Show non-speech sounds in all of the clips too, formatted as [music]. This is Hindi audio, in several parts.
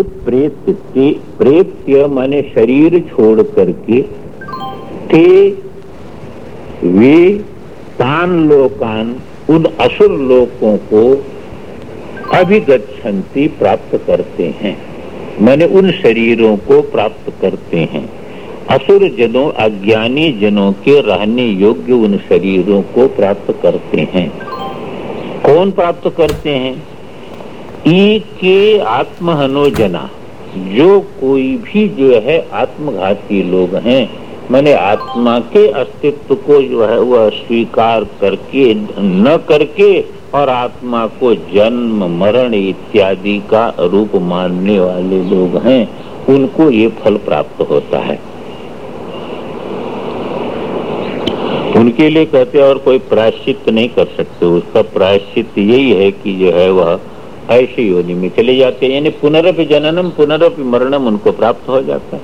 प्रेत्य प्रेत्य माने शरीर छोड़ करके ते वे तान लोकान, उन असुर लोकों को अभिगछन्ति प्राप्त करते हैं। मैंने उन शरीरों को प्राप्त करते हैं। असुर जनों, अज्ञानी जनों के रहने योग्य उन शरीरों को प्राप्त करते हैं। कौन प्राप्त करते हैं? के आत्महनोजना जो कोई भी जो है आत्मघाती लोग हैं, मैंने आत्मा के अस्तित्व को जो है वह स्वीकार करके, न करके और आत्मा को जन्म, मरण इत्यादि का रूप मानने वाले लोग हैं, उनको ये फल प्राप्त होता है। उनके लिए कहते और कोई प्रायश्चित नहीं कर सकते। उसका प्रायश्चित यही है कि जो है वह ऐसी योनि में चले जाते हैं। यानी पुनरपि जननम, पुनरपि मरणम उनको प्राप्त हो जाता है।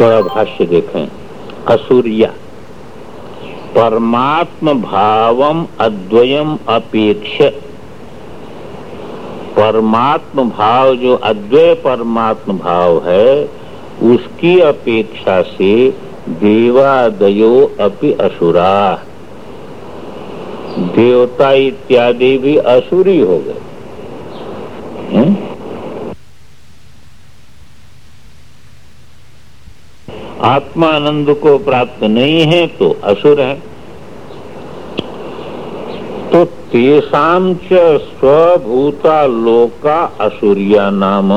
थोड़ा भाष्य देखें। असुरिया परमात्म भावम अद्वयम अपेक्ष परमात्म भाव जो अद्वय परमात्म भाव है, उसकी अपेक्षा से देवादयो अपि असुरा। देवता इत्यादि भी असुरी हो गए। आत्मा आनंद को प्राप्त नहीं है तो असुर है। तो तेषाम च स्वभूता लोका असुरिया नाम।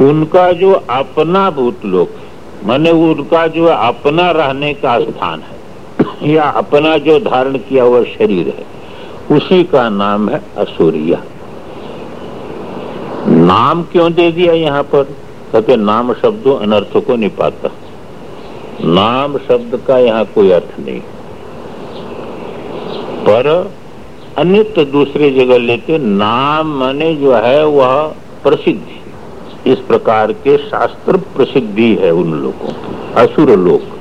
उनका जो अपना भूत लोक माने उनका जो अपना रहने का स्थान है। या अपना जो धारण किया हुआ शरीर है, उसी का नाम है असुरिया। नाम क्यों दे दिया यहाँ पर? कहते नाम शब्द अनर्थ को निपाता नाम शब्द का यहाँ कोई अर्थ नहीं। पर अन्य दूसरी जगह लेते, नाम माने जो है वह प्रसिद्धि। इस प्रकार के शास्त्र प्रसिद्धि है उन लोगों असुर लोक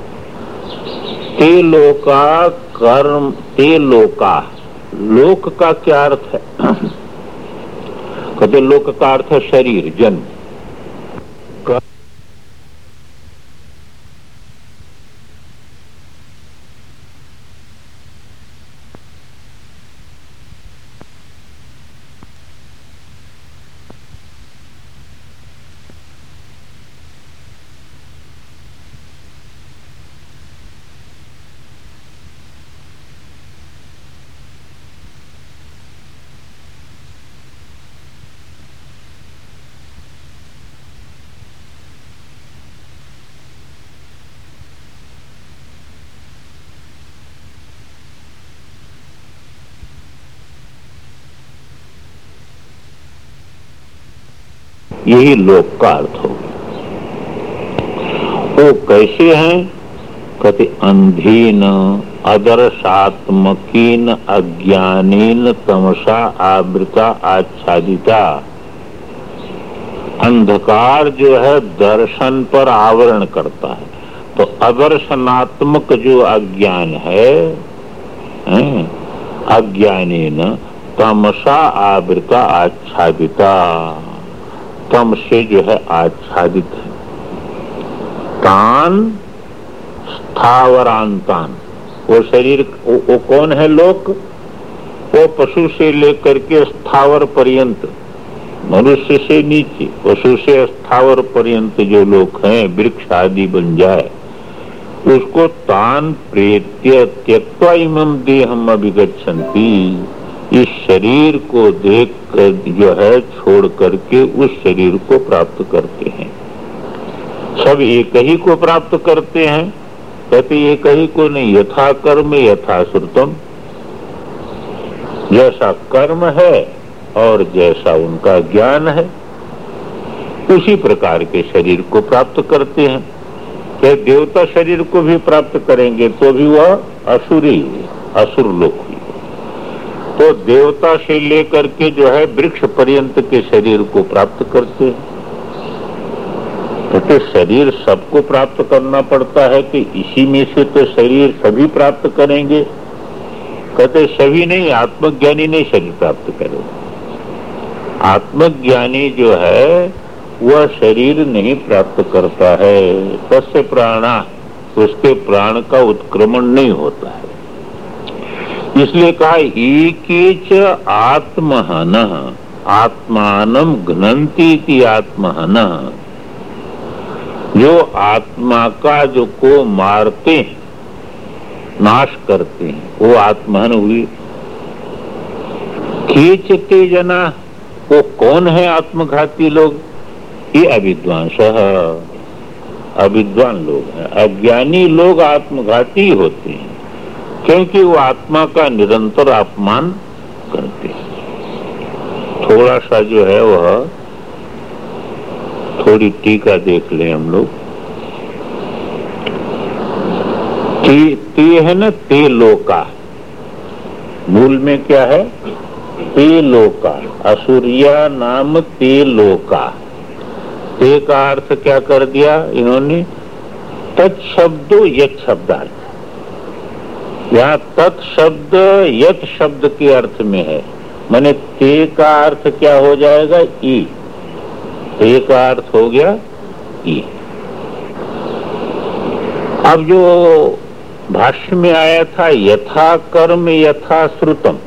लोका कर्म ते लोका लोक का क्या अर्थ है? [clears throat] कहते लोक का अर्थ है शरीर, जन्म। यही लोक का अर्थ हो वो कैसे हैं? कहते अंधीन अदर्शात्मकीन अज्ञानीन तमसा आवृता आच्छादिता। अंधकार जो है दर्शन पर आवरण करता है। तो अदर्शनात्मक जो अज्ञान है, है? अज्ञानी न तमसा आवृता आच्छादिता। तम से जो है आच्छादित है। तान स्थावरांतान। वो शरीर वो, वो कौन है लोक? वो पशु से लेकर के स्थावर पर्यंत। मनुष्य से नीचे पशु से स्थावर पर्यंत जो लोग हैं वृक्ष आदि बन जाए। उसको तान प्रेत्य त्यक्वा इमम देहम अभिगछन्ति इस शरीर को देख कर जो है, छोड़ करके उस शरीर को प्राप्त करते हैं। सब एक ही को प्राप्त करते हैं कहते एक ही को नहीं, यथा कर्म, यथा श्रुतम। जैसा कर्म है और जैसा उनका ज्ञान है, उसी प्रकार के शरीर को प्राप्त करते हैं। क्या देवता शरीर को भी प्राप्त करेंगे तो भी वह असुरी, असुर लोक। हुई तो देवता से लेकर के जो है वृक्ष पर्यंत के शरीर को प्राप्त करते हैं। तो शरीर सबको प्राप्त करना पड़ता है कि इसी में से तो शरीर सभी प्राप्त करेंगे। कहते, सभी नहीं, आत्मज्ञानी नहीं शरीर प्राप्त करेगा आत्मज्ञानी जो है, वह शरीर नहीं प्राप्त करता है। तस्य प्राणा, उसके प्राण का उत्क्रमण नहीं होता है। इसलिए कहा एक आत्महन, आत्मान घनती आत्महन। जो आत्मा का जो को मारते हैं, नाश करते हैं, वो आत्महन हुई। खींचते जना, वो कौन है आत्मघाती लोग? ये अविद्वांस अविद्वान लोग हैं। अज्ञानी लोग आत्मघाती होते हैं। क्योंकि वो आत्मा का निरंतर अपमान करते हैं। थोड़ा सा जो है वह थोड़ी टीका देख ले हम लोग। ते, ते है ना ते लोका। मूल में क्या है? ते लोका। असुरिया नाम ते लोका। ते का अर्थ क्या कर दिया इन्होंने? तत्शब्दो यथ शब्दार्थ। यहाँ तत्शब्द यथ शब्द के अर्थ में है। मैंने ते का अर्थ क्या हो जाएगा? ई। ते का अर्थ हो गया ई। अब जो भाष्य में आया था यथा कर्म यथा श्रुतम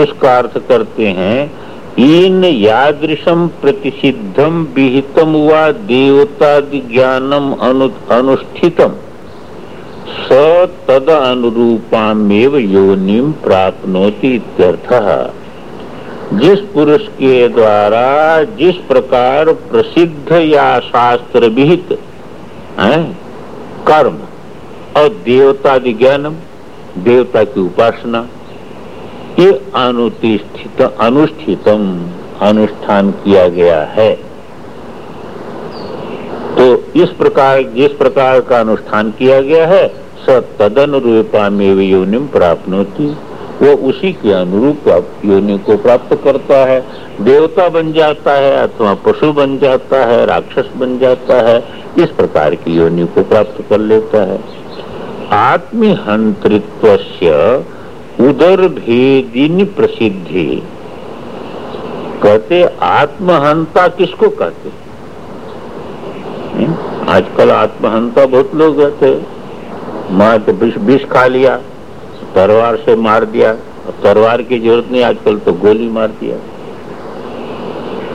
उसका अर्थ करते हैं इन यादृशम प्रतिषिद्धम विहितम व देवता ज्ञानम अनु, अनुष्ठितम। स तद अनुरूपामेव योनिम प्राप्नोति जिस पुरुष के द्वारा जिस प्रकार प्रसिद्ध या शास्त्र विहित कर्म और देवता ज्ञानम, देवता की उपासना, ये अनुतिष्ठित, अनुष्ठितम, अनुष्ठान किया गया है। तो इस प्रकार, जिस प्रकार का अनुष्ठान किया गया है स तदन रूपामेव योनिम प्राप्त वो उसी के अनुरूप योनि को प्राप्त करता है। देवता बन जाता है अथवा पशु बन जाता है, राक्षस बन जाता है, इस प्रकार की योनि को प्राप्त कर लेता है। आत्महंतृत्व उदर भेदिन प्रसिद्धि। कहते आत्महंता किसको कहते आजकल आत्महंता बहुत लोग कहते मैं तो विष खा लिया, तलवार से मार दिया। तलवार की ज़रूरत नहीं, आजकल तो गोली मार दिया।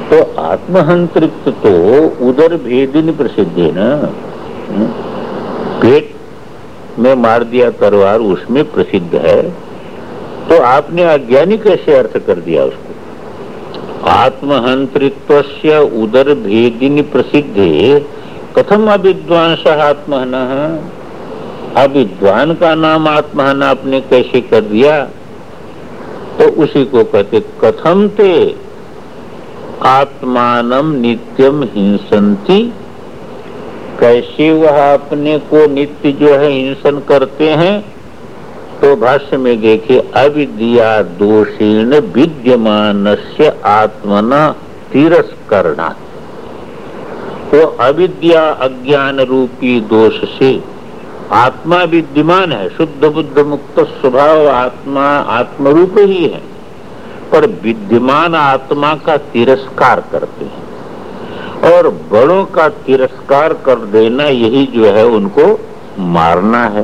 तो आत्महंतृत्व तो उदर भेदिन प्रसिद्ध है ना? पेट में मार दिया तलवार उसमें प्रसिद्ध है। तो आपने अज्ञानी कैसे अर्थ कर दिया उसको? आत्महंतृत्व से उदर भेदिनी प्रसिद्ध। कथम अविद्वांस आत्महन अविद्वान का नाम आत्महन आपने कैसे कर दिया? तो उसी को कहते, कथम ते आत्मान नित्यम हिंसंती कैसे वह अपने को नित्य जो है हिंसन करते हैं? तो भाष्य में देखे अविद्या दोषेण विद्यमान से आत्मना तिरस्करणा वो अविद्या अज्ञान रूपी दोष से आत्मा विद्यमान है, शुद्ध बुद्ध मुक्त स्वभाव आत्मा, आत्मरूप ही है। पर विद्यमान आत्मा का तिरस्कार करते हैं। और बड़ों का तिरस्कार कर देना, यही जो है, उनको मारना है।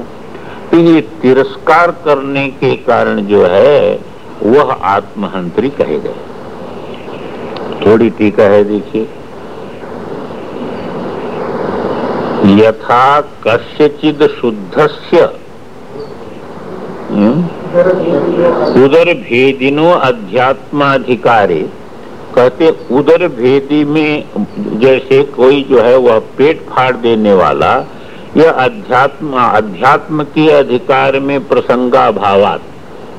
तो ये तिरस्कार करने के कारण जो है, वह आत्महंत्री कहे गए। थोड़ी टीका है, देखिए। यथा कस्यचिद शुद्धस्य। हम्म, उदर भेदिनो अध्यात्माधिकारी। कहते उदर भेदी में जैसे कोई जो है वह पेट फाड़ देने वाला यह अध्यात्म अध्यात्म के अधिकार में प्रसंगा भावात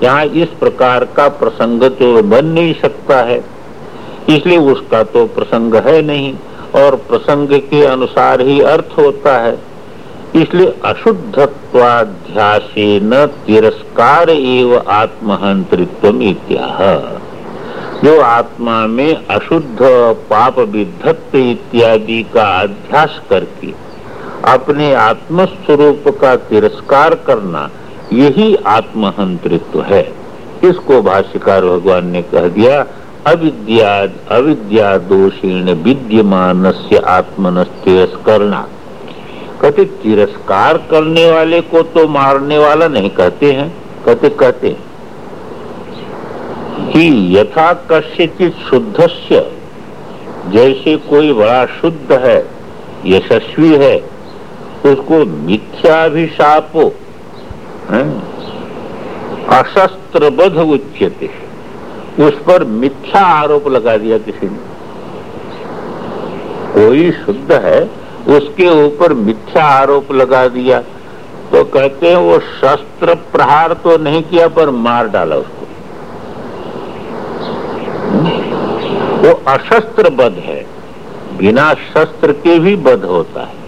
यहाँ इस प्रकार का प्रसंग तो बन नहीं सकता है। इसलिए उसका तो प्रसंग है नहीं। और प्रसंग के अनुसार ही अर्थ होता है। इसलिए अशुद्धत्वाध्यास न तिरस्कार एवं आत्महंतृत्व इत्याह। जो आत्मा में अशुद्ध पाप विधत्व इत्यादि का अध्यास करके अपने आत्मस्वरूप का तिरस्कार करना, यही आत्महंतृत्व है। इसको भाष्यकार भगवान ने कह दिया अविद्या दोषेण विद्यमान से आत्मन तिरस्करणा कहते तिरस्कार करने वाले को तो मारने वाला नहीं कहते हैं कहते कहते कि यथा कश्यचित शुद्ध जैसे कोई बड़ा शुद्ध है, यशस्वी है, उसको मिथ्याभिशापो अशस्त्र बध उच्यते। उस पर मिथ्या आरोप लगा दिया किसी ने। कोई शुद्ध है, उसके ऊपर मिथ्या आरोप लगा दिया। तो कहते हैं वो शस्त्र प्रहार तो नहीं किया, पर मार डाला उसको। वो अशस्त्र बध है, बिना शस्त्र के भी बध होता है।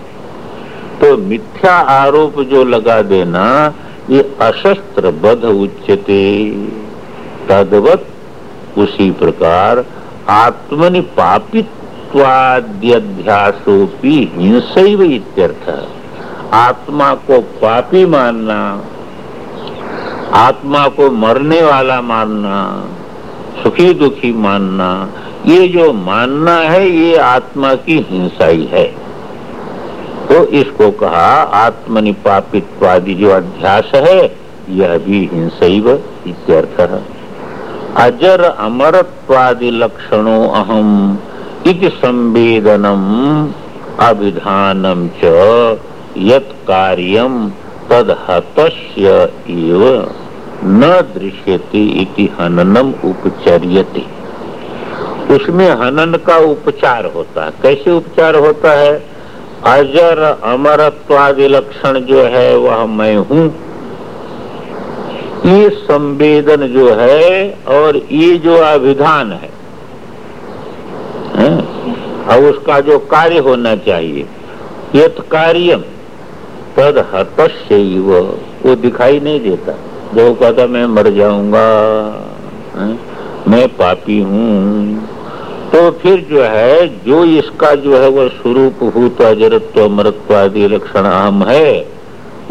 तो मिथ्या आरोप जो लगा देना, ये अशस्त्र बध उच्चते तदवत उसी प्रकार आत्मनि पापित्वाद्यध्यासोपी हिंसैव इत्यर्थ आत्मा को पापी मानना, आत्मा को मरने वाला मानना सुखी दुखी मानना, ये जो मानना है, ये आत्मा की हिंसा ही। है तो इसको कहा आत्मनिपापित्वादि जो अध्यास है, यह भी हिंसैव इत्यर्थ। है अजर अमरत्वादि लक्षणों अहम इति संवेदनम अभिधानम च यत कार्यम तद हतस्य एव न दृश्यते इति हननम उपचर्यते। उसमें हनन का उपचार होता है। कैसे उपचार होता है? अजर अमरत्वादि लक्षण जो है, वह मैं हूँ ये संवेदन जो है और ये जो अभिधान है, और उसका जो कार्य होना चाहिए। यथ कार्यम तद हतस्य वो दिखाई नहीं देता। जो कहता मैं मर जाऊँगा मैं पापी हूँ। तो फिर जो है जो इसका जो है वह स्वरूप भूत अजरत्व मरत्व आदि लक्षण अहम है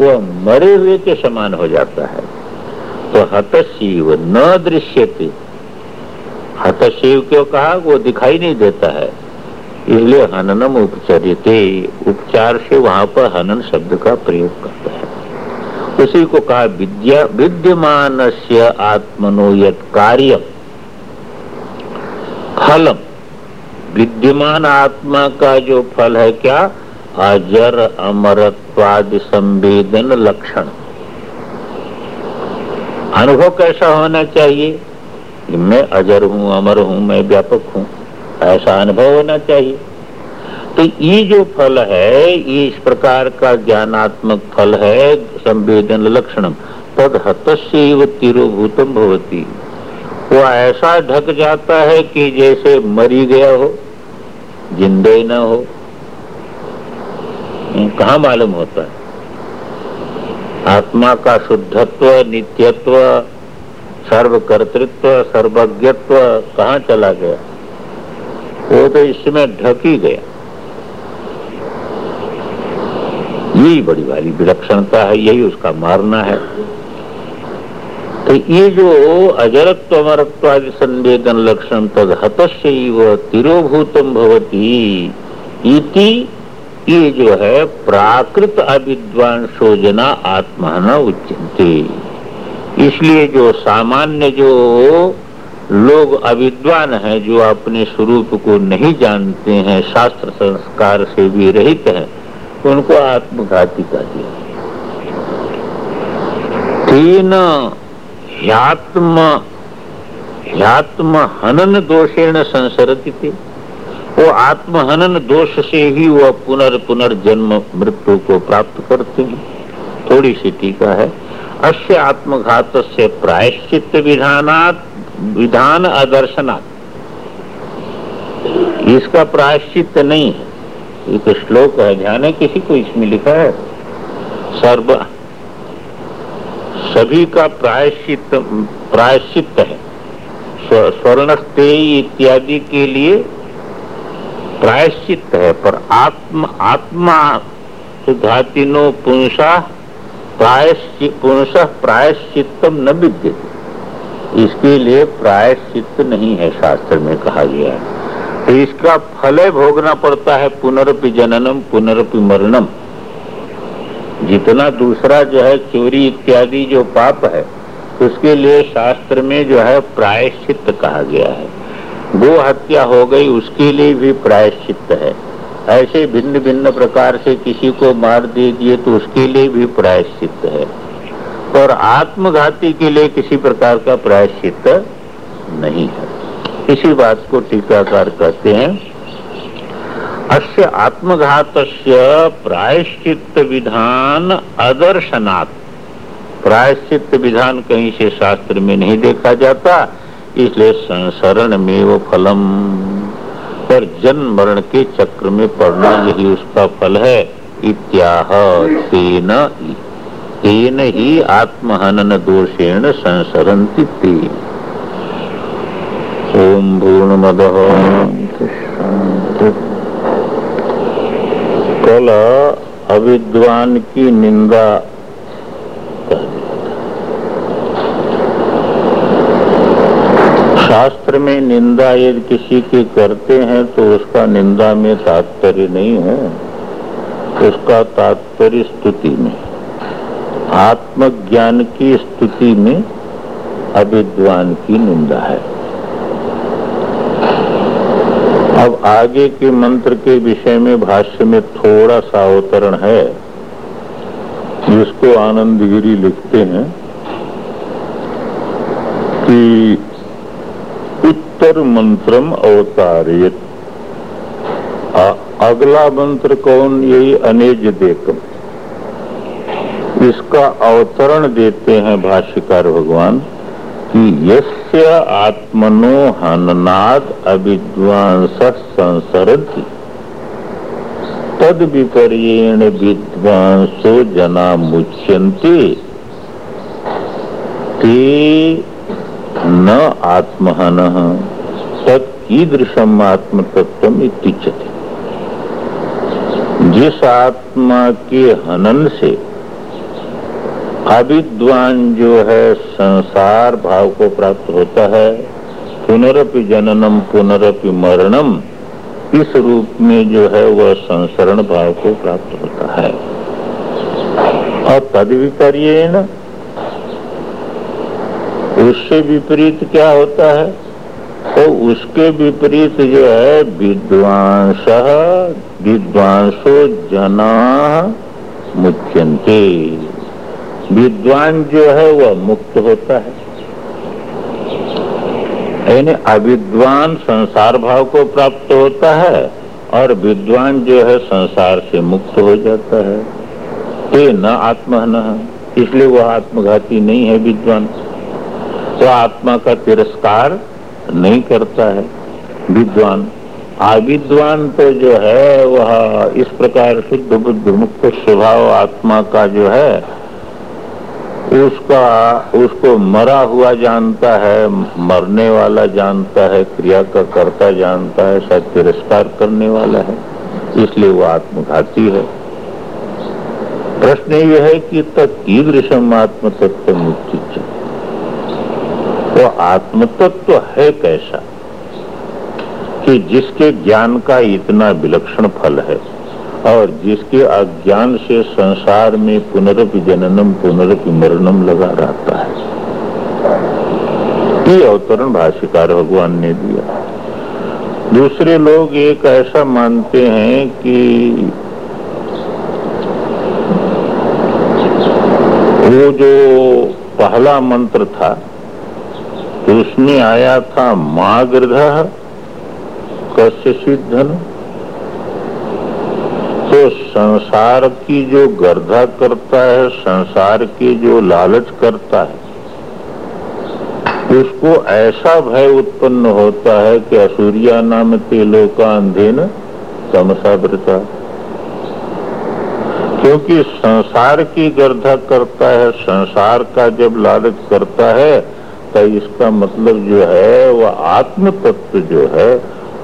वह मरे हुए के समान हो जाता है। तो हतशिव न दृश्यते। हतशिव क्यों कहा? वो दिखाई नहीं देता है। इसलिए हननम उपचरित। उपचार से वहाँ पर हनन शब्द का प्रयोग करता है। उसी को कहा विद्या विद्यमान से आत्मनो यद कार्य फलम। विद्यमान आत्मा का जो फल है क्या? अजर, अमरत्वादि संवेदन लक्षण। अनुभव कैसा होना चाहिए? कि मैं अजर हूँ, अमर हूँ, मैं व्यापक हूँ, ऐसा अनुभव होना चाहिए। तो ये जो फल है, ये इस प्रकार का ज्ञानात्मक फल है, संवेदन लक्षणम। तद हतस्व तिरुभूतम भवती। वो ऐसा ढक जाता है कि जैसे मरी गया हो, जिंदे न हो। कहा मालूम होता है? आत्मा का शुद्धत्व, नित्यत्व, सर्वकर्तृत्व, सर्वज्ञत्व कहाँ चला गया? वो तो इसमें ढकी गया। यही बड़ी वाली विलक्षणता है, यही उसका मारना है। तो ये जो अजरत्व अमरत्व आदि संवेदन लक्षण तद हतस्य तिरोभूतम भवती इति ये जो है प्राकृत अविद्वान सोजना आत्मा उच्चते इसलिए जो सामान्य जो लोग अविद्वान हैं, जो अपने स्वरूप को नहीं जानते हैं, शास्त्र संस्कार से भी रहित हैं, उनको आत्मघाती का दिया तीन, ह्यात्म ह्यात्म हनन दोषेण संसरती थे वो आत्महनन दोष से ही वह पुनर् पुनर्जन्म मृत्यु को प्राप्त करते हैं। थोड़ी सी टीका है। अश्य आत्मघात से प्रायश्चित विधानात, विधान अदर्शनात्। इसका प्रायश्चित नहीं है। एक श्लोक है, ध्यान है, किसी को इसमें लिखा है? सर्व, सभी का प्रायश्चित प्रायश्चित है। स्वर्ण इत्यादि के लिए प्रायश्चित है, पर आत्म, आत्मा घातिनो पुंसा पुंस प्रायश्चितम न विद्यते। इसके लिए प्रायश्चित नहीं है, शास्त्र में कहा गया है। तो इसका फल भोगना पड़ता है पुनरपि जननम, पुनरपि मरणम। जितना दूसरा जो है चोरी इत्यादि जो पाप है, उसके लिए शास्त्र में जो है प्रायश्चित कहा गया है। गो हत्या हो गई, उसके लिए भी प्रायश्चित है। ऐसे भिन्न भिन्न प्रकार से किसी को मार दे दिए तो उसके लिए भी प्रायश्चित है। और आत्मघाती के लिए किसी प्रकार का प्रायश्चित नहीं है। इसी बात को टीकाकार कहते हैं। अस्य आत्मघात प्रायश्चित विधान अदर्शनात्। प्रायश्चित विधान कहीं से शास्त्र में नहीं देखा जाता। इसलिए संसरण में वो फलम। पर जन्म मरण के चक्र में पड़ना यही उसका फल है। इत्याह तेन तेन ही आत्महनन दोषेण संसरती ते। ओम पूर्ण मद कल अविद्वान की निंदा शास्त्र में निंदा यदि किसी की करते हैं तो उसका निंदा में तात्पर्य नहीं है। उसका तात्पर्य स्तुति में। आत्मज्ञान की स्तुति में अविद्वान की निंदा है। अब आगे के मंत्र के विषय में भाष्य में थोड़ा सा अवतरण है। जिसको आनंद गिरी लिखते हैं कि उत्तर मंत्रम अवतारित अगला मंत्र कौन? यही अनेज देखम इसका अवतरण देते हैं भाष्यकार भगवान, कि यस्य आत्मनो हननाद अविद्वांस संसरति। तद विपर्येण विद्वांसो जना मुच्यंते न आत्महन। तत्कीदृशम आत्म तत्व इतिचते जिस आत्मा के हनन से अविद्वान जो है संसार भाव को प्राप्त होता है, पुनरपि जननम, पुनरपि मरणम, इस रूप में जो है वह संसरण भाव को प्राप्त होता है। और तद विपर्य उससे विपरीत क्या होता है? तो उसके विपरीत जो है, विद्वांस, विद्वांसो जना मुच्यंते विद्वान जो है, वह मुक्त होता है। यानी अविद्वान संसार भाव को प्राप्त होता है और विद्वान जो है, संसार से मुक्त हो जाता है। ये न आत्महन इसलिए वह आत्मघाती नहीं है विद्वान। तो आत्मा का तिरस्कार नहीं करता है। विद्वान। अविद्वान तो जो है, वह इस प्रकार शुद्ध बुद्ध मुक्त स्वभाव आत्मा का जो है, उसका, उसको मरा हुआ जानता है, मरने वाला जानता है, क्रिया का कर्ता जानता है शायद तिरस्कार करने वाला है। इसलिए वो आत्मघाती है। प्रश्न यह है कि तत्कीदृशम आत्म तत्व मुक्ति वो आत्म तत्व है कैसा? कि जिसके ज्ञान का इतना विलक्षण फल है और जिसके अज्ञान से संसार में पुनरपि जननम पुनरपि मरणम लगा रहता है। ये अवतरण भाष्यकार भगवान ने दिया। दूसरे लोग एक ऐसा मानते हैं कि वो जो पहला मंत्र था तो उसमें आया था मागृध कश्य सिद्धन? तो संसार की जो गर्धा करता है, संसार की जो लालच करता है, उसको ऐसा भय उत्पन्न होता है कि असूर्या नाम तेलो का अंधेन तमसा वृता क्योंकि संसार की गर्धा करता है, संसार का जब लालच करता है तो इसका मतलब जो है, वह आत्म तत्व जो है,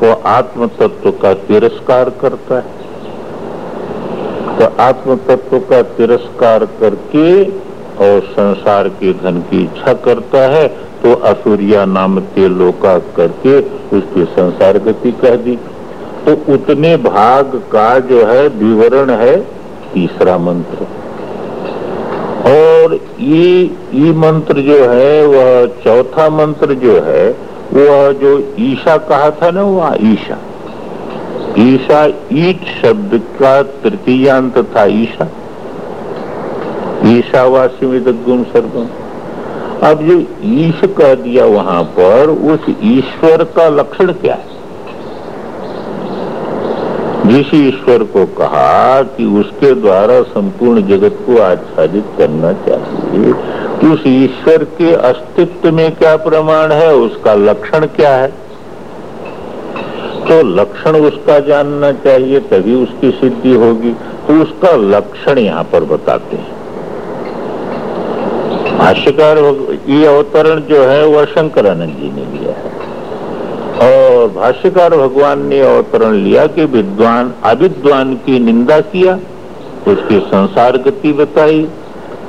वह आत्म तत्व का तिरस्कार करता है। तो आत्म तत्व का तिरस्कार करके और संसार के धन की इच्छा करता है तो असुरिया नाम ते लोका करके उसकी संसार गति कह दी। तो उतने भाग का जो है, विवरण है, तीसरा मंत्र। ये ये मंत्र जो है, वह चौथा मंत्र जो है, वह जो ईशा कहा था ना वह ईशा। ईशा ईट शब्द का तृतीयांत था ईशा। ईशावासी में गुण सर्वम अब जो ईश कह दिया वहाँ पर, उस ईश्वर का लक्षण क्या है? जिस ईश्वर को कहा कि उसके द्वारा संपूर्ण जगत को आच्छादित करना चाहिए। उस ईश्वर के अस्तित्व में क्या प्रमाण है, उसका लक्षण क्या है? तो लक्षण उसका जानना चाहिए, तभी उसकी सिद्धि होगी। तो उसका लक्षण यहाँ पर बताते हैं। भाष्यकार, ये अवतरण जो है वह शंकरानंद जी ने लिया। और भाष्यकार भगवान ने अवतरण लिया कि विद्वान, अविद्वान की निंदा किया, उसकी संसार गति बताई,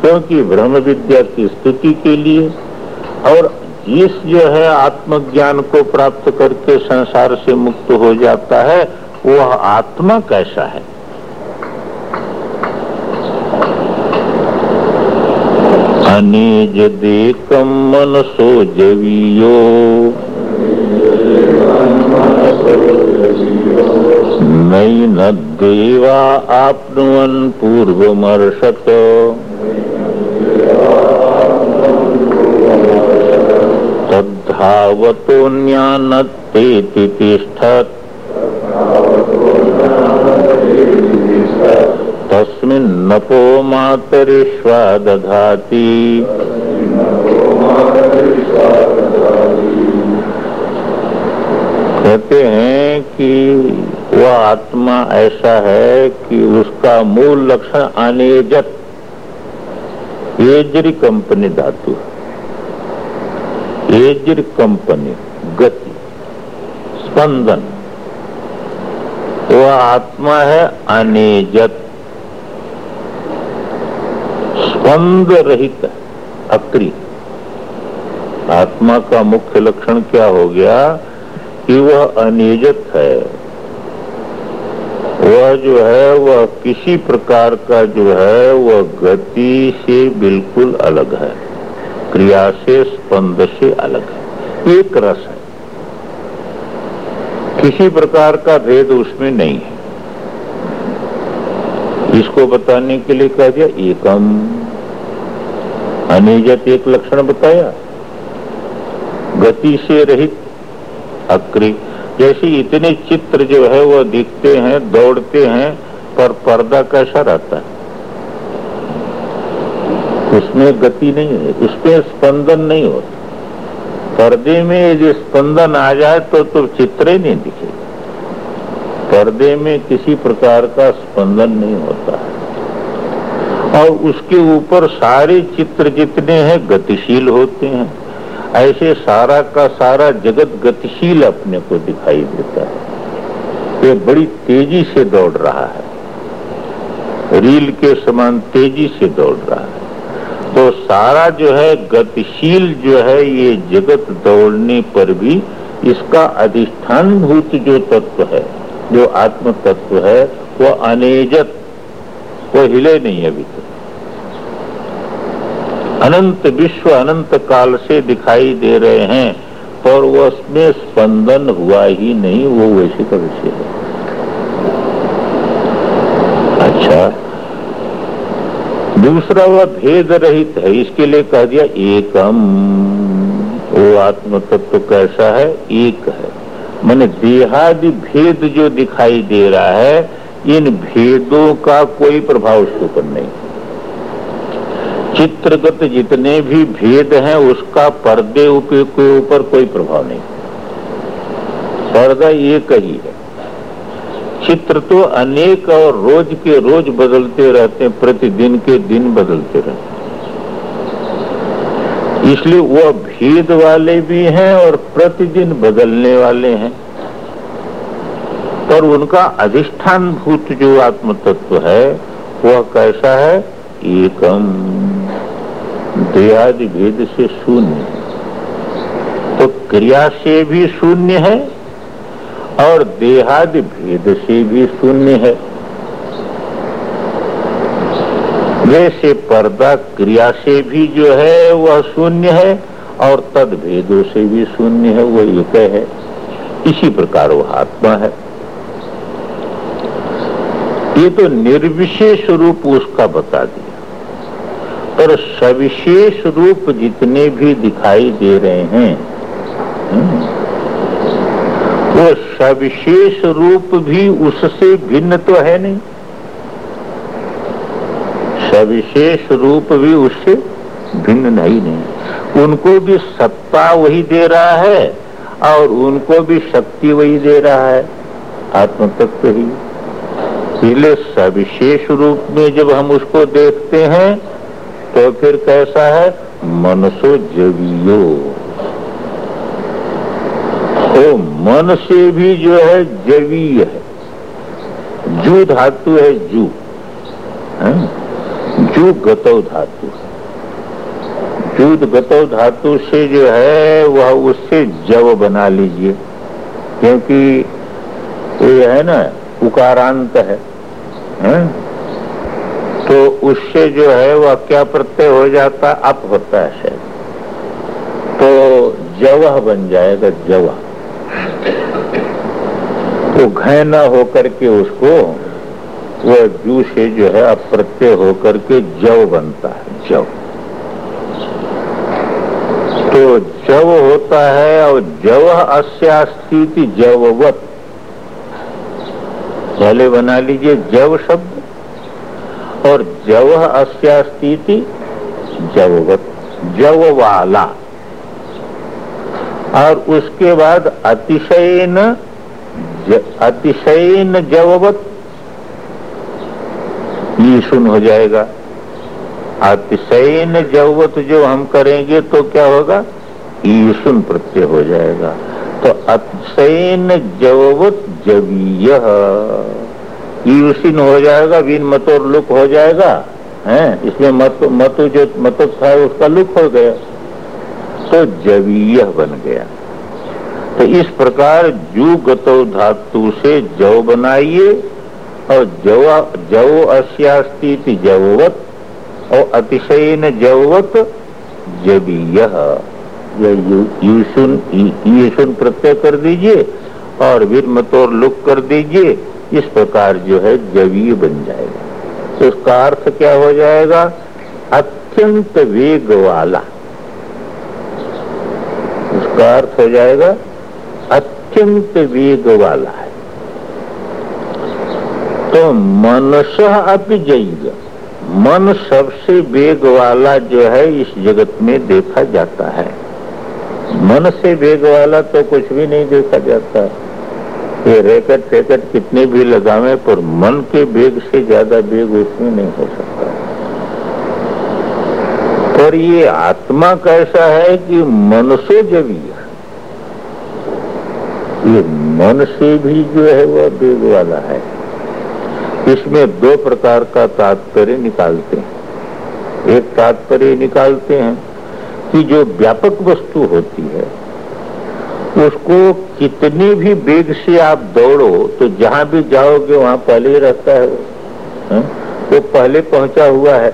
क्योंकि ब्रह्म विद्या की स्तुति के लिए, और जिस जो है आत्मज्ञान को प्राप्त करके संसार से मुक्त हो जाता है, वह आत्मा कैसा है? अनिज देकम मनसो जवियो। नई देवा आपनुवन पूर्वमर्षत। तद्धावतोऽन्यानत्तेति तिष्ठत्। तस्मिन्नपो कहते हैं कि वह आत्मा ऐसा है कि उसका मूल लक्षण अनेजत, एजरी कंपनी धातु एजरी कंपनी, गति, स्पंदन। वह आत्मा है अनेजत। स्पंद रहित अक्री। आत्मा का मुख्य लक्षण क्या हो गया कि वह अनियत है। जो है, वह किसी प्रकार का जो है, वह गति से बिल्कुल अलग है। क्रिया से, स्पंद से अलग है। एक रस है। किसी प्रकार का भेद उसमें नहीं है। इसको बताने के लिए कह दिया, एकम। अनिजत एक लक्षण बताया। गति से रहित अक्रि जैसे इतने चित्र जो है वो दिखते हैं, दौड़ते हैं, पर पर्दा कैसा रहता है? उसमें गति नहीं है, उसमें स्पंदन नहीं होता। पर्दे में यदि स्पंदन आ जाए तो तो चित्र ही नहीं दिखेगा पर्दे में किसी प्रकार का स्पंदन नहीं होता। है और उसके ऊपर सारे चित्र जितने हैं, गतिशील होते हैं। ऐसे सारा का सारा जगत गतिशील अपने को दिखाई देता है। ये बड़ी तेज़ी से दौड़ रहा है। रील के समान तेज़ी से दौड़ रहा है। तो सारा जो है, गतिशील जो है, ये जगत दौड़ने पर भी इसका अधिष्ठान भूत जो तत्व है, जो आत्म तत्व है, वो अनेजत, वो हिले नहीं अभी तक। अनंत विश्व अनंत काल से दिखाई दे रहे हैं, पर वो उसमें स्पंदन हुआ ही नहीं, वो वैसे का विषय है। अच्छा। दूसरा वह भेद रहित है, इसके लिए कह दिया एकम। वो आत्म तत्व कैसा है? एक है। मैंने देहादि भेद जो दिखाई दे रहा है, इन भेदों का कोई प्रभाव उसके ऊपर नहीं। चित्रगत जितने भी भेद हैं, उसका पर्दे के ऊपर कोई प्रभाव नहीं। पर्दा एक ही है। चित्र तो अनेक और रोज के रोज बदलते रहते हैं, प्रतिदिन के दिन बदलते रहते हैं। इसलिए वह भेद वाले भी हैं और प्रतिदिन बदलने वाले हैं। पर उनका अधिष्ठान भूत जो आत्म तत्व है, वह कैसा है? एकम। देहादि भेद से शून्य तो क्रिया से भी शून्य है और देहादि भेद से भी शून्य है। वैसे पर्दा क्रिया से भी जो है, वह शून्य है और तद भेदों से भी शून्य है वह एक है। इसी प्रकार वह आत्मा है। ये तो निर्विशेष रूप उसका बता दिया। पर सविशेष रूप जितने भी दिखाई दे रहे हैं हम्म, वो सविशेष रूप भी उससे भिन्न तो है नहीं। सविशेष रूप भी उससे भिन्न नहीं नहीं। उनको भी सत्ता वही दे रहा है और उनको भी शक्ति वही दे रहा है। आत्म तत्व ही। इसलिए सविशेष रूप में जब हम उसको देखते हैं तो फिर कैसा है? मनसो जवियो तो मन से भी जो है जवी है। जू धातु है जू। है? जू गतव धातु है। जूद गतव धातु से जो है वह उससे जव बना लीजिए। क्योंकि ये है ना उकारांत है, है? तो उससे जो है वह क्या प्रत्यय हो जाता? अप होता है शायद तो जवह बन जाएगा जवा तो घय न होकर के उसको वह जू से जो है अप्रत्यय होकर के जव बनता है, जव। तो जव होता है और जव अस्थिति जववत। पहले बना लीजिए जव शब्द। और जव अस्थिति जववत जव वाला और उसके बाद अतिशयन अतिशयन जववत। सुन हो जाएगा। अतिशयन जवत जो हम करेंगे तो क्या होगा? ईसुन प्रत्यय हो जाएगा। तो अतिशयन जवत जवीय। ईसिन हो जाएगा बिन मतोर लुक हो जाएगा है? इसमें मत मतु जो मत था उसका लुक हो गया। तो जवीय बन गया तो इस प्रकार जू गतो धातु से जव बनाइए और जव जव अस्यास्ती जववत और अतिशयन जववत जबीय। यूसुन यूसुन प्रत्यय कर दीजिए और वीर मतोर लुक कर दीजिए इस प्रकार जो है जवीय बन जाएगा। तो उसका अर्थ क्या हो जाएगा? अत्यंत वेग वाला। उसका अर्थ हो जाएगा, अत्यंत वेग वाला है। तो मनुष्य अपि जैग मन सबसे वेग वाला जो है इस जगत में देखा जाता है। मन से वेग वाला तो कुछ भी नहीं देखा जाता। ये रेकट फेकट कितने भी लगावे, पर मन के वेग से ज़्यादा वेग उसमें नहीं हो सकता। पर ये आत्मा कैसा है कि मन से जब ये मन से भी जो है वह वेग वाला है। इसमें दो प्रकार का तात्पर्य निकालते हैं। एक तात्पर्य निकालते हैं कि जो व्यापक वस्तु होती है उसको कितने भी वेग से आप दौड़ो तो जहाँ भी जाओगे, वहाँ पहले ही रहता है वो। तो पहले पहुँचा हुआ है।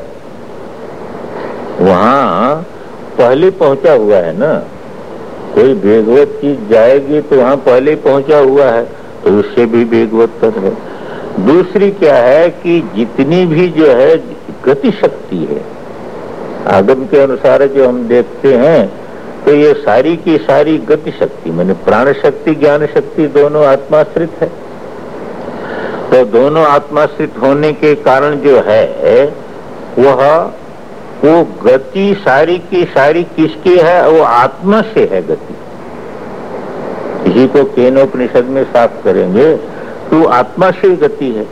वहाँ पहले पहुँचा हुआ है ना? कोई वेगवत चीज़ जाएगी तो वहाँ पहले पहुँचा हुआ है तो उससे भी वेगवत कर है। दूसरी क्या है कि जितनी भी जो है गति शक्ति है। आगम के अनुसार जो हम देखते हैं तो ये सारी की सारी गति शक्ति मैंने प्राण शक्ति ज्ञान शक्ति दोनों आत्माश्रित है। तो दोनों आत्माश्रित होने के कारण जो है, वह, वो गति सारी की सारी किसकी है? वो आत्मा से है गति। इसी को केनोपनिषद में साफ़ करेंगे तो आत्मा से गति है।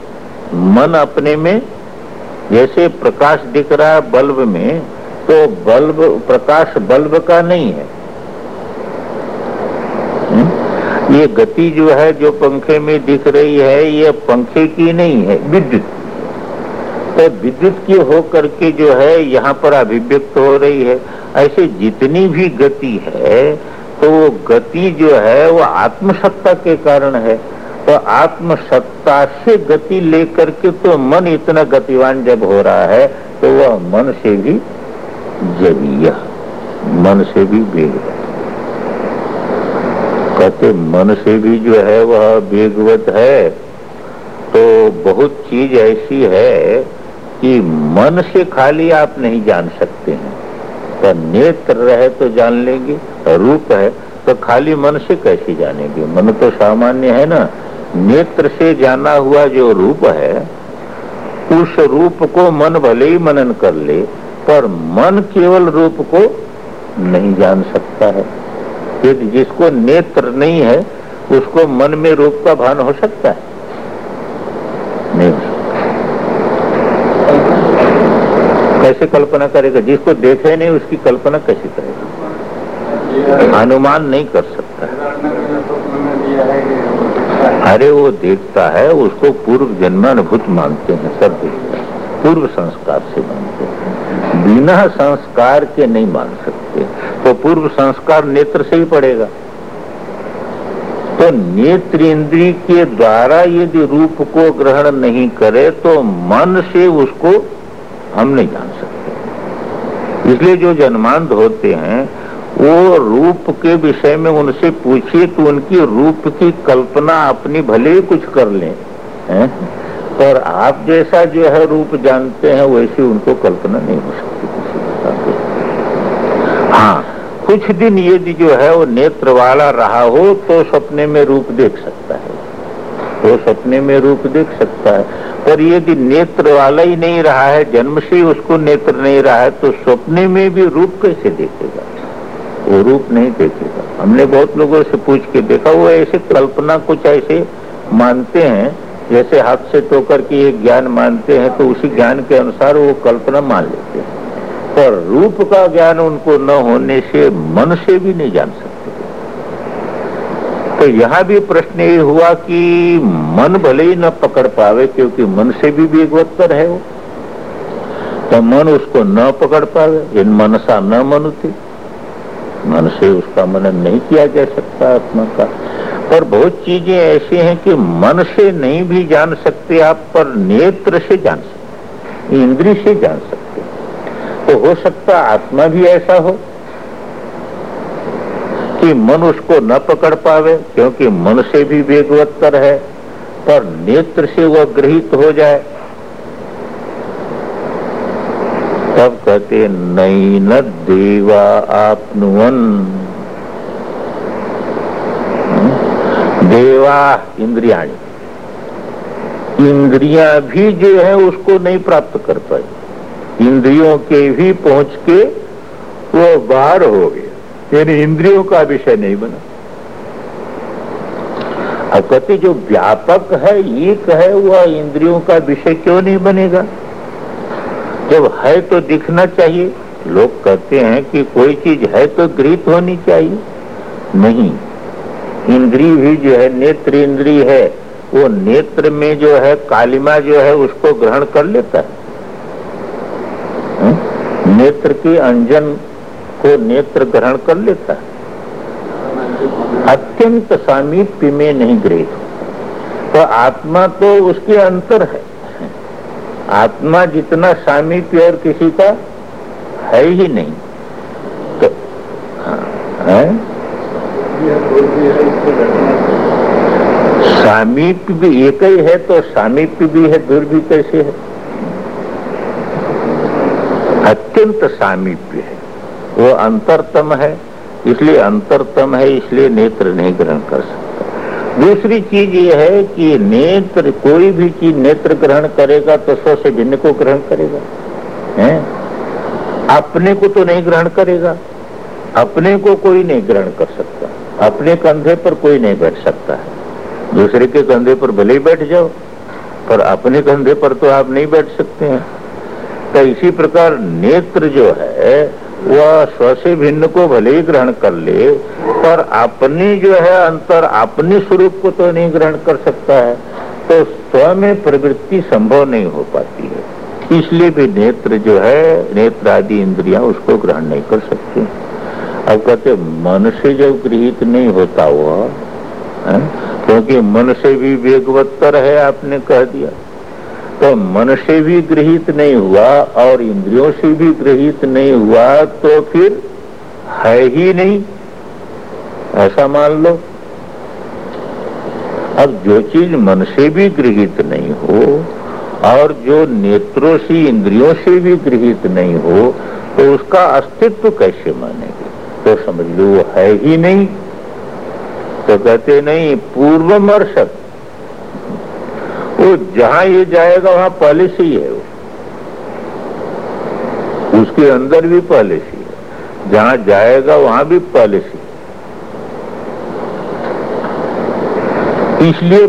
मन अपने में, जैसे प्रकाश दिख रहा है बल्ब में तो बल्ब, प्रकाश बल्ब का नहीं है। हम्म? ये गति जो है, जो पंखे में दिख रही है, ये पंखे की नहीं है, विद्युत। तो विद्युत की हो करके जो है, यहाँ पर अभिव्यक्त हो रही है। ऐसे जितनी भी गति है तो वो गति जो है, वो आत्मसत्ता के कारण है। तो आत्मसत्ता से गति लेकर के तो मन इतना गतिवान जब हो रहा है तो वह मन से भी जवीय मन से भी वेगवत कहते मन से भी जो है, वह वेगवत है। तो बहुत चीज़ ऐसी है कि मन से खाली आप नहीं जान सकते हैं। तो नेत्र रहे तो जान लेंगे रूप है तो खाली मन से कैसे जानेंगे? मन तो सामान्य है ना। नेत्र से जाना हुआ जो रूप है, उस रूप को मन भले ही मनन कर ले पर मन केवल रूप को नहीं जान सकता है। यदि जिसको नेत्र नहीं है, उसको मन में रूप का भान हो सकता है। नहीं कैसे कल्पना करेगा? जिसको देखे नहीं, उसकी कल्पना कैसे करेगा? अनुमान नहीं कर सकता अरे वो देखता है, उसको पूर्व जन्मानुभूत मानते हैं सब देखता पूर्व संस्कार से मानते हैं। बिना संस्कार के नहीं मान सकते। तो पूर्व संस्कार नेत्र से ही पड़ेगा। तो नेत्र इंद्री के द्वारा यदि रूप को ग्रहण नहीं करे तो मन से उसको हम नहीं जान सकते। इसलिए जो जन्मांध होते हैं, वो रूप के विषय में उनसे पूछिए तो उनकी रूप की कल्पना अपनी भले ही कुछ कर लें। हैं? पर आप जैसा जो है रूप जानते हैं, वैसे उनको कल्पना नहीं हो सकती हाँ कुछ दिन यदि जो है, वो नेत्र वाला रहा हो तो सपने में रूप देख सकता है। वो सपने में रूप देख सकता है। पर यदि नेत्र वाला ही नहीं रहा है, जन्म से उसको नेत्र नहीं रहा है तो सपने में भी रूप कैसे देखेगा? वो रूप नहीं देखेगा। हमने बहुत लोगों से पूछ के देखा, वो ऐसे कल्पना कुछ ऐसे मानते हैं जैसे हाथ से टोकर के एक ज्ञान मानते हैं तो उसी ज्ञान के अनुसार वो कल्पना मान लेते हैं। पर रूप का ज्ञान उनको न होने से मन से भी नहीं जान सकते। तो यहाँ भी प्रश्न ये हुआ कि मन भले ही न पकड़ पावे, क्योंकि मन से भी वेगवत्तर है वो। तो मन उसको न पकड़ पावे, इन मनसा न मनुती। मन से उसका मनन नहीं किया जा सकता आत्मा का। पर बहुत चीज़ें ऐसी हैं कि मन से नहीं भी जान सकते आप, पर नेत्र से जान सकते, इंद्री से जान सकते। तो हो सकता आत्मा भी ऐसा हो कि मन उसको न पकड़ पावे, क्योंकि मन से भी वेगवत्तर है, पर नेत्र से वह ग्रहित हो जाए। तब कहते नई न देवा आपनुवन। देवा इंद्रियाणी। इंद्रिया भी जो है, उसको नहीं प्राप्त कर पाई। इंद्रियों के भी पहुँच के वो बाहर हो गया यानी इंद्रियों का विषय नहीं बना। अब कहते जो व्यापक है, एक है, वह इंद्रियों का विषय क्यों नहीं बनेगा? जब है तो दिखना चाहिए। लोग कहते हैं कि कोई चीज़ है तो गृहित होनी चाहिए। नहीं। इंद्री भी जो है, नेत्र इंद्री है, वो नेत्र में जो है, कालिमा जो है, उसको ग्रहण कर लेता है। नेत्र की अंजन को नेत्र ग्रहण कर लेता है। अत्यंत सामीप्य में नहीं गृहित तो आत्मा तो उसके अंतर है। आत्मा जितना सामीप्य और किसी का है ही नहीं। तो है? सामीप्य भी एक ही है तो सामीप्य भी है, दूर भी कैसे है? अत्यंत सामीप्य है। वो अंतरतम है, इसलिए अंतरतम है, इसलिए नेत्र नहीं ग्रहण कर सकता। दूसरी चीज़ ये है कि नेत्र, कोई भी चीज़ नेत्र ग्रहण करेगा तो स्व से भिन्न को ग्रहण करेगा। है? अपने को तो नहीं ग्रहण करेगा। अपने को कोई नहीं ग्रहण कर सकता। अपने कंधे पर कोई नहीं बैठ सकता है। दूसरे के कंधे पर भले ही बैठ जाओ, पर अपने कंधे पर तो आप नहीं बैठ सकते हैं। तो इसी प्रकार नेत्र जो है, वह स्व से भिन्न को भले ही ग्रहण कर ले, पर अपनी जो है अंतर, अपने स्वरूप को तो नहीं ग्रहण कर सकता है। तो स्व में प्रवृत्ति संभव नहीं हो पाती है। इसलिए भी नेत्र जो है नेत्र आदि इंद्रिया उसको ग्रहण नहीं कर सकते। अब कहते मन से जब गृहित नहीं होता हुआ क्योंकि मन से भी वेगवत्तर है आपने कह दिया। तो मन से भी गृहित नहीं हुआ और इंद्रियों से भी गृहित नहीं हुआ तो फिर है ही नहीं। ऐसा मान लो। अब जो चीज़ मन से भी गृहित नहीं हो और जो नेत्रों से, इंद्रियों से भी गृहित नहीं हो तो उसका अस्तित्व कैसे मानेंगे? तो समझ लो, वो है ही नहीं। तो कहते नहीं पूर्व मर्षक वो जहाँ ये जाएगा, वहाँ पहले से ही है वो। उसके अंदर भी पहले से है। जहाँ जाएगा, वहाँ भी पहले से इसलिए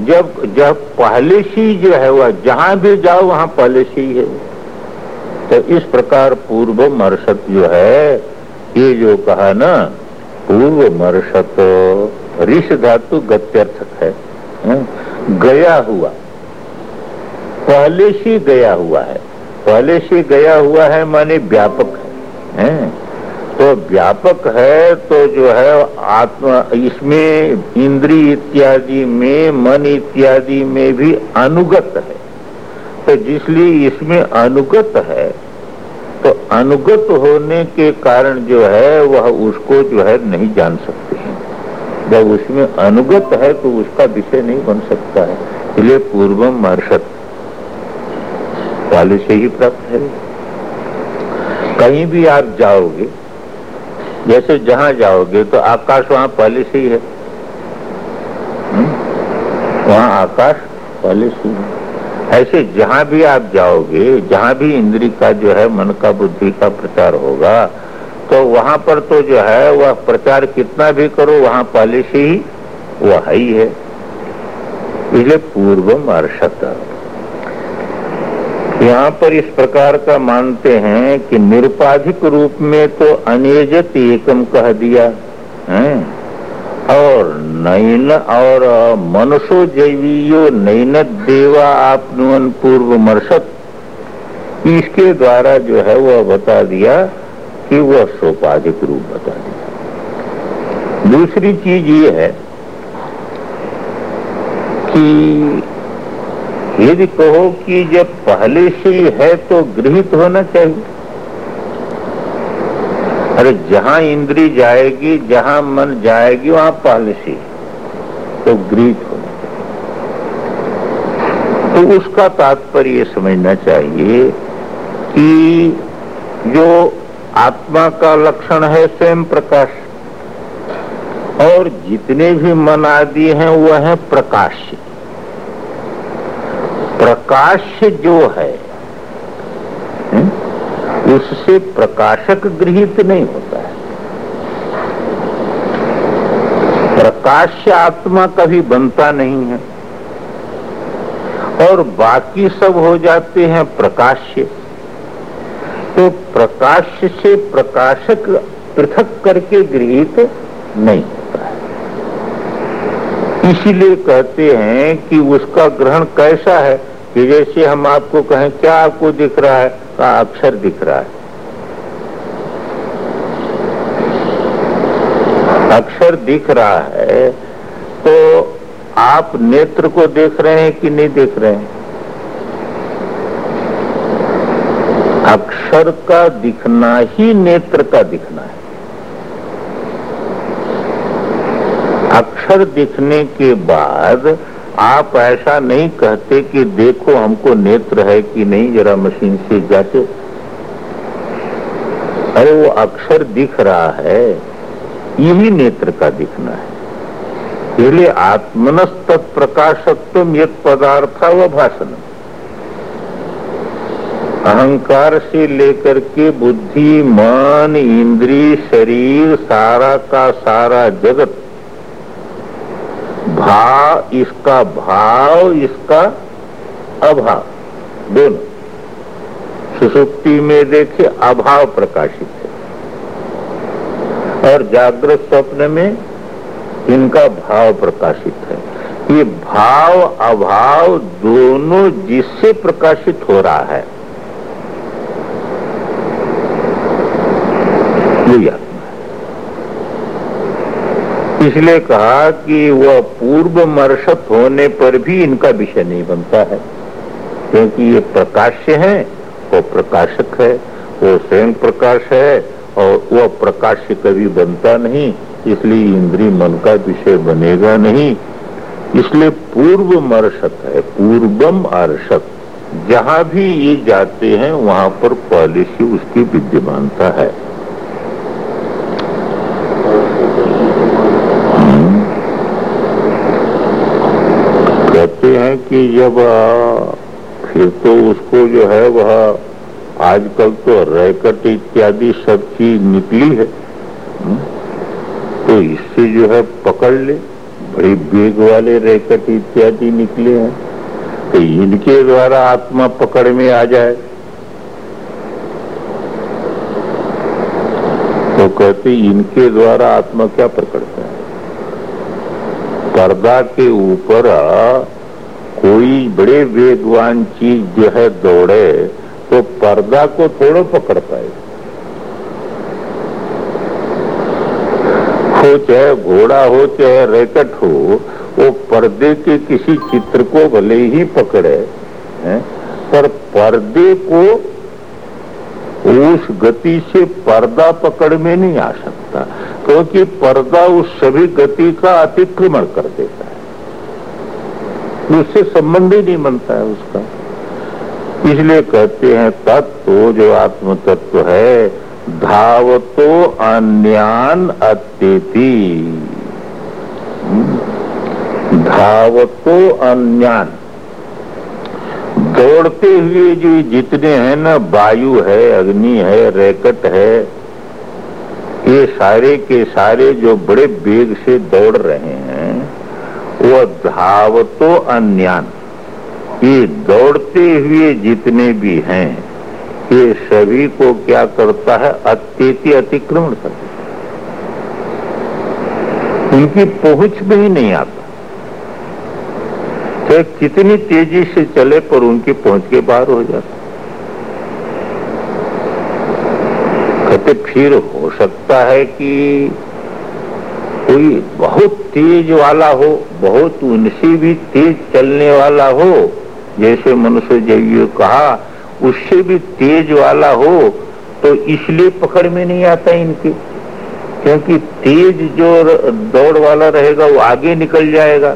जब जब पहले से ही जो है, वह जहाँ भी जाओ, वहाँ पहले से ही है। तो इस प्रकार पूर्व मरसत जो है, ये जो कहा ना पूर्व मरसत ऋष धातु गत्यर्थक है, है गया हुआ। पहले से गया हुआ है। पहले से गया हुआ है माने व्यापक है, है? तो व्यापक है तो जो है आत्मा इसमें इंद्री इत्यादि में मन इत्यादि में भी अनुगत है। तो जिसलिए इसमें अनुगत है तो अनुगत होने के कारण जो है, वह उसको जो है नहीं जान सकते जब उसमें अनुगत है तो उसका विषय नहीं बन सकता है। इसलिए पूर्व मर्षत वाले से ही प्राप्त है। कहीं भी आप जाओगे, जैसे जहाँ जाओगे तो आकाश वहाँ पहले से ही है। हम्म? वहाँ आकाश पहले से ही है। ऐसे जहाँ भी आप जाओगे, जहाँ भी इंद्री का जो है, मन का बुद्धि का प्रचार होगा तो वहाँ पर तो जो है, वह प्रचार कितना भी करो, वहाँ पहले से ही वह ही है। इसलिए पूर्व अर्षत। यहाँ पर इस प्रकार का मानते हैं कि निरुपाधिक रूप में तो अनियजत एकम कह दिया, है? और और मनुष्यो जैवीयो नैन देवा आपनुअन पूर्व मर्षत इसके द्वारा जो है वह बता दिया कि वह सोपाधिक रूप बता दिया। दूसरी चीज़ ये है कि यदि कहो कि जब पहले से है तो गृहित होना चाहिए। अरे जहाँ इंद्री जाएगी, जहाँ मन जाएगी, वहाँ पहले से। तो गृहित होना तो उसका तात्पर्य समझना चाहिए कि जो आत्मा का लक्षण है स्वयं प्रकाश। और जितने भी मन आदि हैं, वह है प्रकाश। प्रकाश जो है उससे प्रकाशक गृहित नहीं होता है। प्रकाश आत्मा कभी बनता नहीं है। और बाकी सब हो जाते हैं प्रकाश्य। तो प्रकाश से प्रकाशक पृथक करके गृहित नहीं होता है। इसीलिए कहते हैं कि उसका ग्रहण कैसा है? जैसे हम आपको कहें, क्या आपको दिख रहा है? का अक्षर दिख रहा है। अक्षर दिख रहा है तो आप नेत्र को देख रहे हैं कि नहीं देख रहे हैं? अक्षर का दिखना ही नेत्र का दिखना है। अक्षर दिखने के बाद आप ऐसा नहीं कहते कि देखो हमको नेत्र है कि नहीं, जरा मशीन से जाते अरे वो अक्षर दिख रहा है, यही नेत्र का दिखना है। इसलिए आत्मनस तत्प्रकाशत्व यद पदार्थ व भाषण। अहंकार से लेकर के बुद्धि, मन इंद्री शरीर, सारा का सारा जगत भाव, इसका भाव, इसका अभाव, दोनों। सुसुप्ति में देखे अभाव प्रकाशित है। और जागृत स्वप्न में इनका भाव प्रकाशित है। ये भाव, अभाव दोनों जिससे प्रकाशित हो रहा है है इसलिए कहा कि वह पूर्व मर्षत होने पर भी इनका विषय नहीं बनता है। क्योंकि ये प्रकाश्य है, वो प्रकाशक है, वो स्वयं प्रकाश है, और वह प्रकाश्य कभी बनता नहीं, इसलिए इंद्री मन का विषय बनेगा नहीं। इसलिए पूर्व मर्षक है, पूर्वम अर्षक जहाँ भी ये जाते हैं, वहाँ पर पहले से उसकी विद्यमानता है। कहते हैं कि जब फिर तो उसको जो है वह आजकल तो रैकट इत्यादि सब चीज़ निकली है। हम्म, तो इससे जो है पकड़ ले बड़ी बेग वाले रैकट इत्यादि निकले हैं तो इनके द्वारा आत्मा पकड़ में आ जाए। तो कहते इनके द्वारा आत्मा क्या पकड़ता है? पर्दा के ऊपर कोई बड़े वेगवान चीज़ जो है दौड़े तो पर्दा को थोड़ा पकड़ पाए। हो चाहे घोड़ा हो, चाहे रैकेट हो, वो पर्दे के किसी चित्र को भले ही पकड़े, है, पर पर्दे को उस गति से पर्दा पकड़ में नहीं आ सकता, क्योंकि पर्दा उस सभी गति का अतिक्रमण कर देता है। उससे संबंध ही नहीं बनता है उसका। इसलिए कहते हैं, तत्व जो आत्म तत्व है, धावतो अन्यान अत्यति हम्म। धावतो अन्यान। दौड़ते हुए जो जितने हैं ना, वायु है, अग्नि है, रैकट है, ये सारे के सारे जो बड़े वेग से दौड़ रहे हैं वो धावतो अन्यान। ये दौड़ते हुए जितने भी हैं, ये सभी को क्या करता है? अत्यति अतिक्रमण कर उनकी पहुँच में ही नहीं आता। तो कितनी तेज़ी से चले, पर उनकी पहुँच के बाहर हो जाता। कहते फिर हो सकता है कि कोई बहुत तेज वाला हो, बहुत उनसे भी तेज चलने वाला हो, जैसे मनुष्य जब कहा, उससे भी तेज वाला हो तो इसलिए पकड़ में नहीं आता इनके। क्योंकि तेज जो दौड़ वाला रहेगा, वो आगे निकल जाएगा।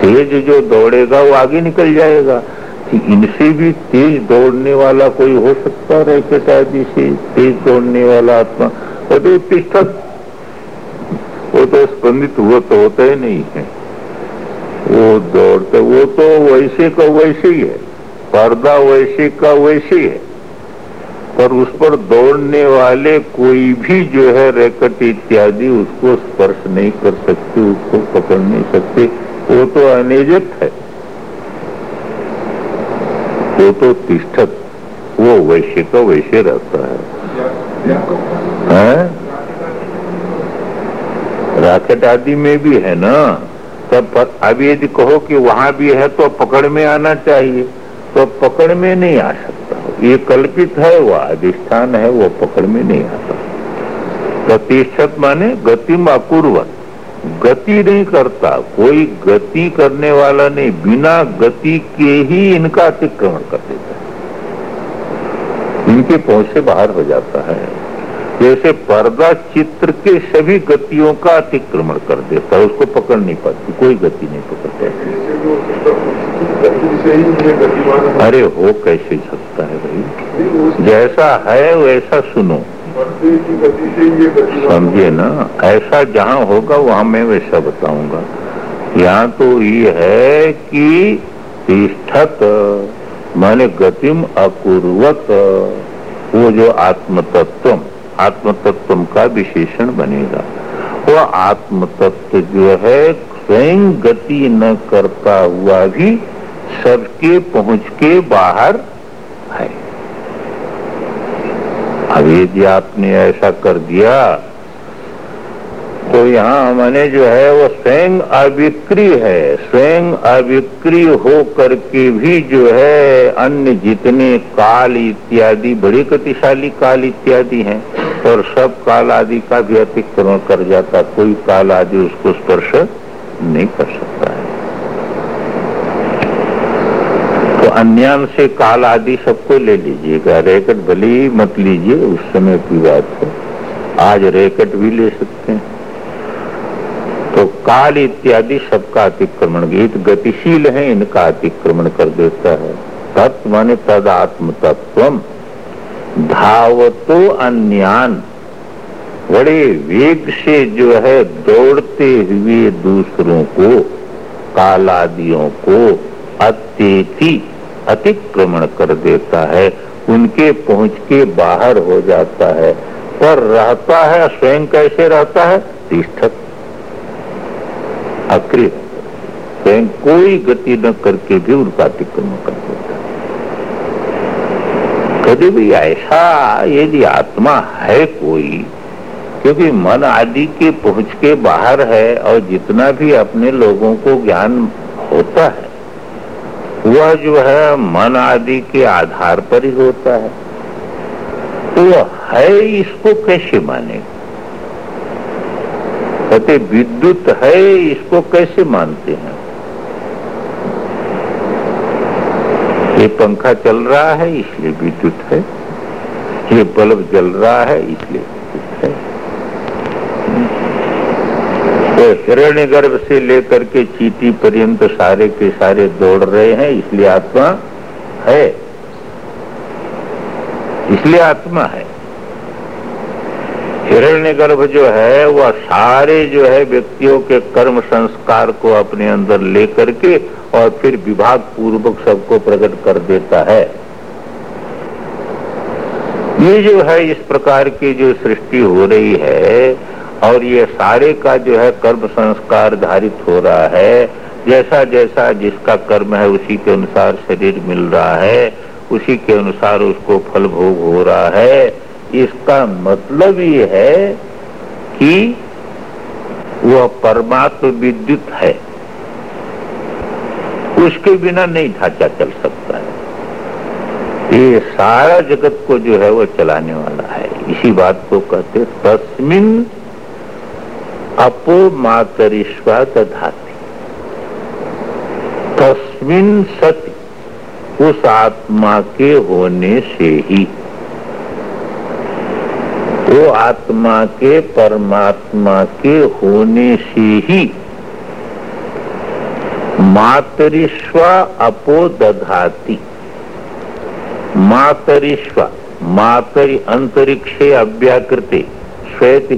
तेज जो दौड़ेगा, वो आगे निकल जाएगा। कि इनसे भी तेज दौड़ने वाला कोई हो सकता रैकेट आदि से तेज दौड़ने वाला आत्मा। तो पिष्ठक वो तो स्पंदित हुआ तो होता ही नहीं है। वो दौड़ते वो तो वैसे का वैसे ही है। पर्दा वैसे का वैसे ही है। पर उस पर दौड़ने वाले कोई भी जो है रैकेट इत्यादि उसको स्पर्श नहीं कर सकते उसको पकड़ नहीं सकते। वो तो अनिजत है। वो तो तिष्ठत वो वैश्य का वैश्य रहता है, है? राकेट आदि में भी है ना? तब अब यदि कहो कि वहाँ भी है तो पकड़ में आना चाहिए। तो पकड़ में नहीं आ सकता। ये कल्पित है, वो अधिष्ठान है, वो पकड़ में नहीं आता। प्रतिष्ठत माने गतिम अपूर्वत। गति नहीं करता। कोई गति करने वाला नहीं। बिना गति के ही इनका अतिक्रमण कर देता है। इनके पहुँच से बाहर हो जाता है। जैसे पर्दा चित्र के सभी गतियों का अतिक्रमण कर देता है, उसको पकड़ नहीं पाती, कोई गति नहीं पकड़ पाती अरे हो कैसे सकता है भाई? जैसा है वैसा सुनो। समझे ना, ऐसा जहाँ होगा वहाँ मैं वैसा बताऊँगा। यहाँ तो ये है कि तिष्ठत, माने गतिम अकुर्वत, वो जो आत्म तत्व आत्म तत्व का विशेषण बनेगा। वह आत्म तत्व जो है, स्वयं गति न करता हुआ भी सबके पहुँच के बाहर है। अब यदि आपने ऐसा कर दिया तो यहाँ मैंने जो है वो स्वयं अविक्रिय है। स्वयं अविक्रिय हो करके भी जो है, अन्य जितने काल इत्यादि, बड़े गतिशाली काल इत्यादि हैं और सब काल आदि का भी अतिक्रमण कर जाता, कोई काल आदि उसको स्पर्श नहीं कर सकता है। तो अन्यान से काल आदि सबको ले लीजिएगा। रेकट भली मत लीजिए, उस समय की बात है। आज रेकट भी ले सकते हैं। तो काल इत्यादि सबका अतिक्रमण, गीत गतिशील है, इनका अतिक्रमण कर देता है। तत्व माने तद आत्म तत्व धावतो अन्यान। बड़े वेग से जो है दौड़ते हुए दूसरों को, कालादियों को अत्यति अतिक्रमण कर देता है। उनके पहुँच के बाहर हो जाता है। पर रहता है, स्वयं कैसे रहता है? तिष्ठक अक्रिय। स्वयं कोई गति न करके भी उनका अतिक्रमण कर देता कभी भी ऐसा यदि आत्मा है कोई, क्योंकि मन आदि के पहुँच के बाहर है और जितना भी अपने लोगों को ज्ञान होता है, वह जो है मन आदि के आधार पर ही होता है। तो है इसको कैसे माने? कहते, विद्युत है इसको कैसे मानते हैं? ये पंखा चल रहा है, इसलिए विद्युत है। ये बल्ब जल रहा है, इसलिए विद्युत है। हिरण्य गर्भ से लेकर के चीटी पर्यंत सारे के सारे दौड़ रहे हैं, इसलिए आत्मा है। इसलिए आत्मा है। हिरण्य गर्भ जो है, वह सारे जो है व्यक्तियों के कर्म संस्कार को अपने अंदर लेकर के और फिर विभाग पूर्वक सबको प्रकट कर देता है। ये जो है, इस प्रकार की जो सृष्टि हो रही है और ये सारे का जो है कर्म संस्कार धारित हो रहा है जैसा जैसा जिसका कर्म है, उसी के अनुसार शरीर मिल रहा है, उसी के अनुसार उसको फल भोग हो रहा है। इसका मतलब ये है कि वह परमात्म विद्युत है। उसके बिना नहीं ढांचा चल सकता है। ये सारा जगत को जो है वो चलाने वाला है। इसी बात को कहते तस्मिन अपो मातरिश्वा दधाती। तस्मिन सति उस आत्मा के होने से ही। वो आत्मा के, परमात्मा के होने से ही मातरिश्वा अपो दधाती मातरिश्वा, मातरी अंतरिक्षे अव्याकृते, श्वेत